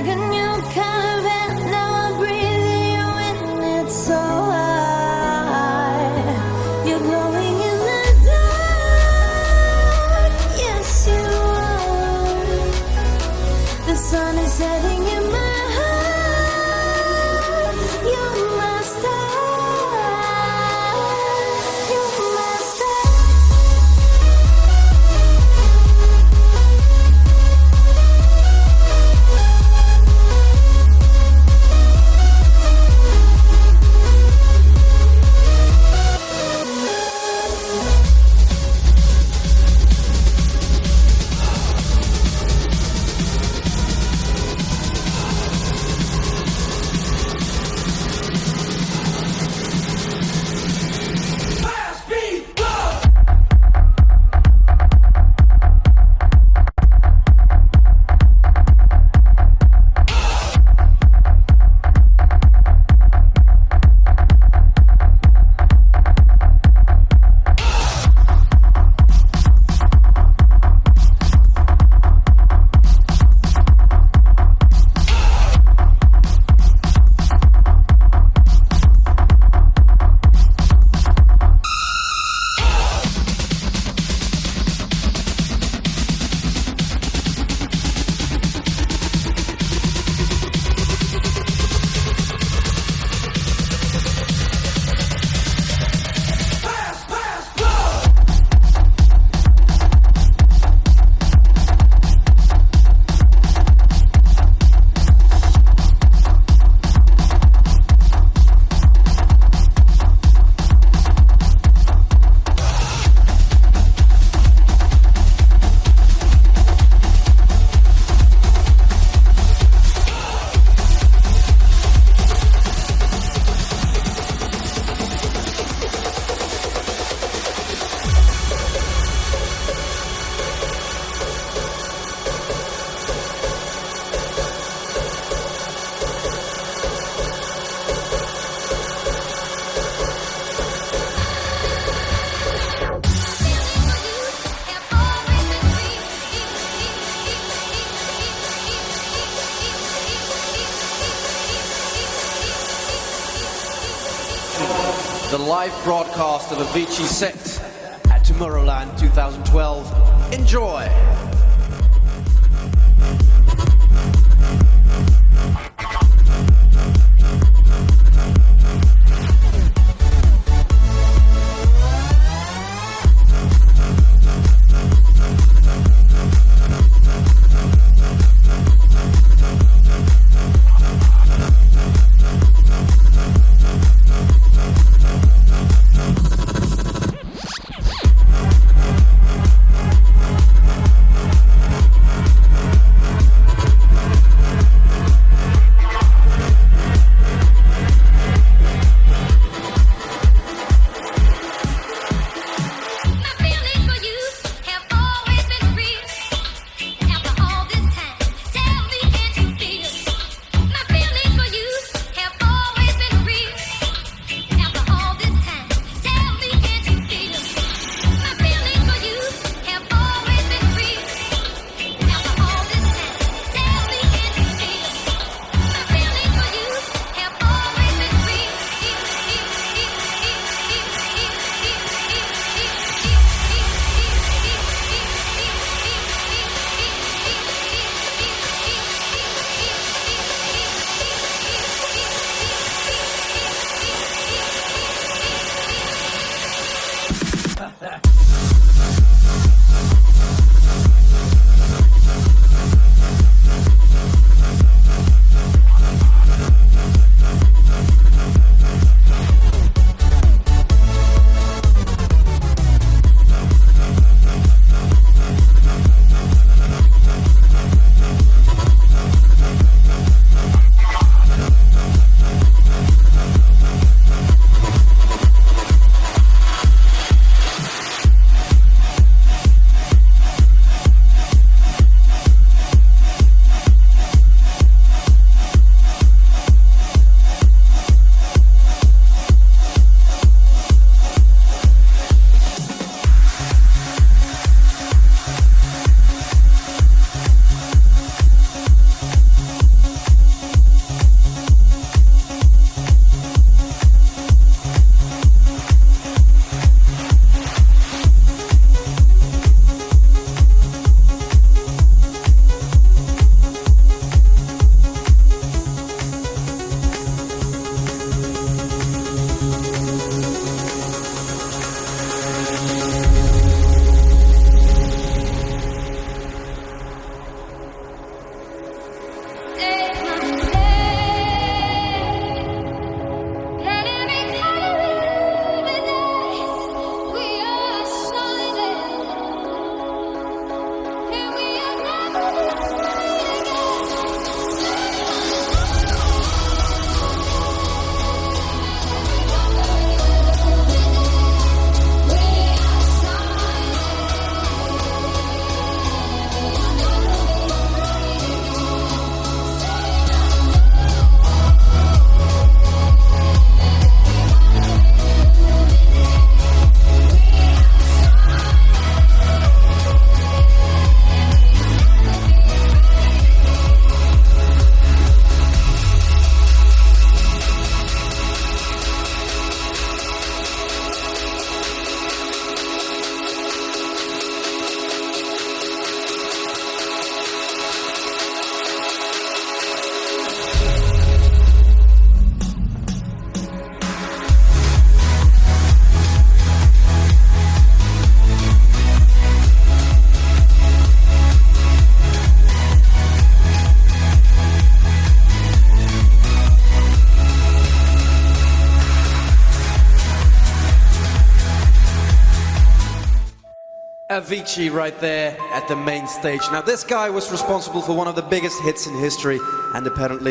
like a new kind the live broadcast of Avicii set at Tomorrowland 2012. Enjoy! Avicii right there at the main stage. Now, this guy was responsible for one of the biggest hits in history and apparently